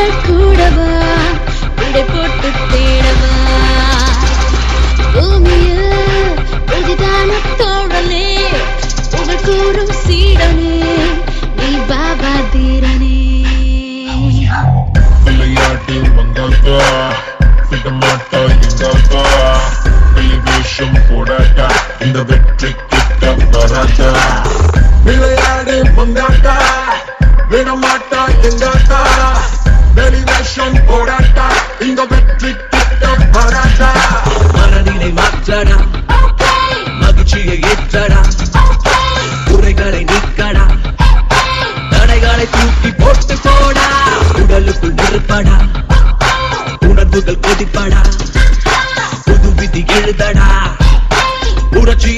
கண்கள் கூடவா? விடை போட்டு தேடவா? பூமியில் பிரதிதான தோழலே உங்கள் கூறும் சீடனே நீ பாபா தீரனே. விளையாட்டு வந்தாக்கா விடமாட்டா எங்காக்கா வெளிவேஷம் போடாட்டா இந்த வெற்றி கிட்ட வராதா விளையாடு வந்தாக்கா விடமாட்டா எங்காக்கா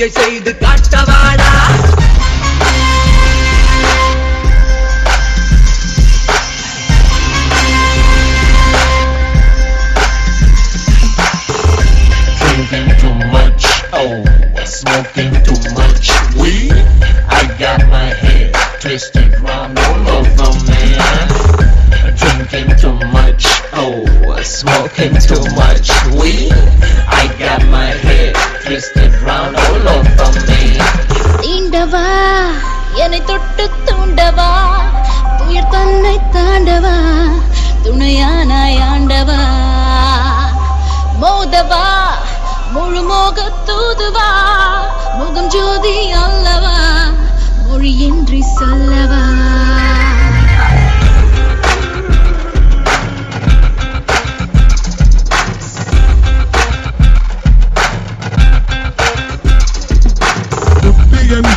புரட்சியை செய்து காட்டவாடா drinking too much, oh, smoking too much weed. I got my head twisted round all over, man. Drinking too much, oh, smoking too much weed. I got my head twisted round all over me. தீண்டவா என்னை தொட்டு தூண்டவா? துயர் தன்னை தாண்டவா? துணையானாய் ஆண்டவா? மோதவா முழு மோக தூதுவா? முகம் ஜோதி அல்லவா? மொழியின்றி சொல்லவா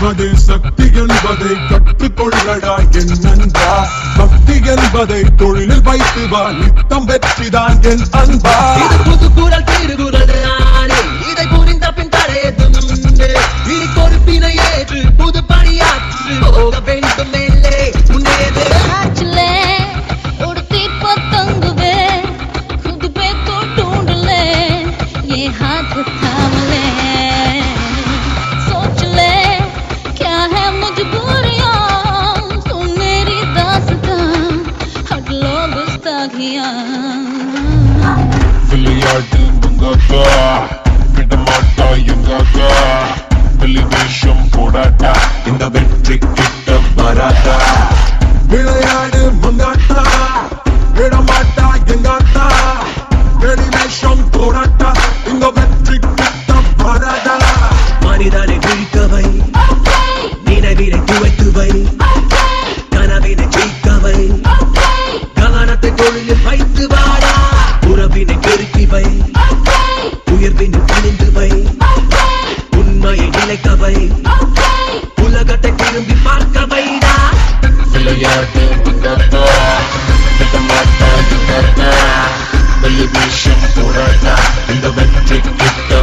நமது சக்தி என்பதை கற்றுக்கொள்ளடா என் நண்பா பக்தி என்பதை தொழிலில் வைத்து வா நித்தம் வெற்றிதான் என் அன்பா. இது புது குரல் திருகுரல் இதை புரிந்த பின் தடையதும் இனி பொறுப்பினை ஏற்று புது பணியாற்று போக வேண்டும் மேலே முன்னேறு. हाथ விளையாட்டில் உங்கக்கா விடமாட்டா எங்கக்கா. வெளி வேஷம் போடாட்டா இந்த வெற்றி கிட்ட வராதா நிலைக்கவை உலகத்தை திரும்பி பார்க்க வைடா விளையாட்டு உங்கக்கா வெளிவேஷம் போடாட்டா இந்த வெற்றி கிட்ட